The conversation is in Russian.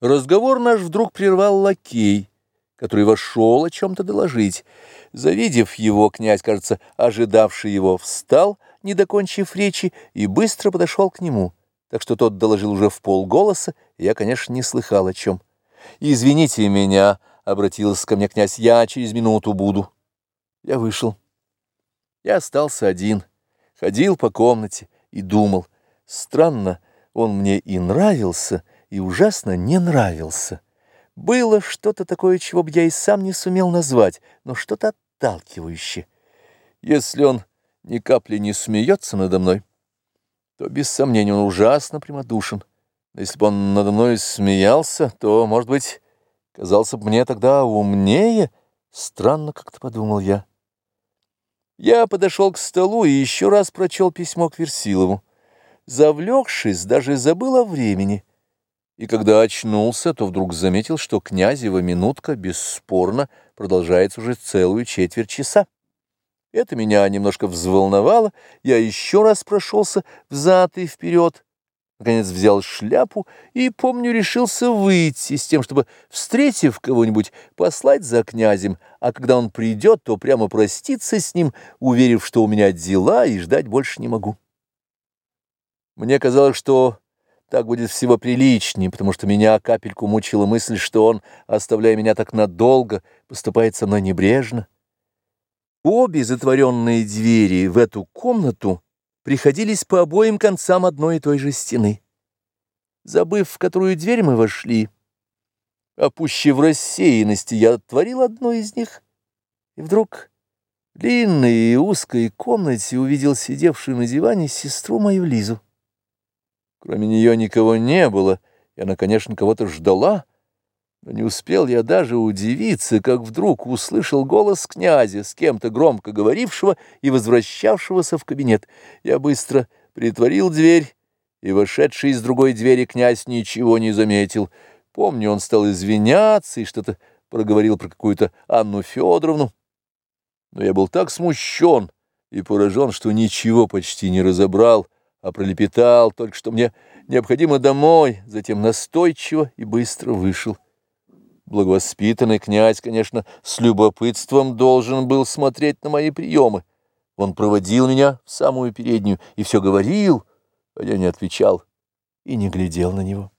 Разговор наш вдруг прервал лакей, который вошел о чем-то доложить. Завидев его, князь, кажется, ожидавший его, встал, не докончив речи, и быстро подошел к нему, так что тот доложил уже в полголоса, и я, конечно, не слыхал о чем. «Извините меня», — обратился ко мне князь, — «я через минуту буду». Я вышел. Я остался один, ходил по комнате и думал. Странно, он мне и нравился, — и ужасно не нравился. Было что-то такое, чего бы я и сам не сумел назвать, но что-то отталкивающее. Если он ни капли не смеется надо мной, то, без сомнения, он ужасно прямодушен. Но если бы он надо мной смеялся, то, может быть, казался бы мне тогда умнее. Странно как-то подумал я. Я подошел к столу и еще раз прочел письмо к Версилову. Завлекшись, даже забыл о времени и когда очнулся, то вдруг заметил, что князева минутка бесспорно продолжается уже целую четверть часа. Это меня немножко взволновало, я еще раз прошелся взад и вперед, наконец взял шляпу и, помню, решился выйти с тем, чтобы, встретив кого-нибудь, послать за князем, а когда он придет, то прямо проститься с ним, уверив, что у меня дела и ждать больше не могу. Мне казалось, что так будет всего приличнее, потому что меня капельку мучила мысль, что он, оставляя меня так надолго, поступает со мной небрежно. Обе затворенные двери в эту комнату приходились по обоим концам одной и той же стены. Забыв, в которую дверь мы вошли, опущив в рассеянности, я отворил одну из них, и вдруг в длинной и узкой комнате увидел сидевшую на диване сестру мою Лизу. Кроме нее никого не было, и она, конечно, кого-то ждала, но не успел я даже удивиться, как вдруг услышал голос князя, с кем-то громко говорившего и возвращавшегося в кабинет. Я быстро притворил дверь, и вошедший из другой двери князь ничего не заметил. Помню, он стал извиняться и что-то проговорил про какую-то Анну Федоровну. Но я был так смущен и поражен, что ничего почти не разобрал, а пролепетал только, что мне необходимо домой, затем настойчиво и быстро вышел. Благовоспитанный князь, конечно, с любопытством должен был смотреть на мои приемы. Он проводил меня в самую переднюю и все говорил, а я не отвечал и не глядел на него.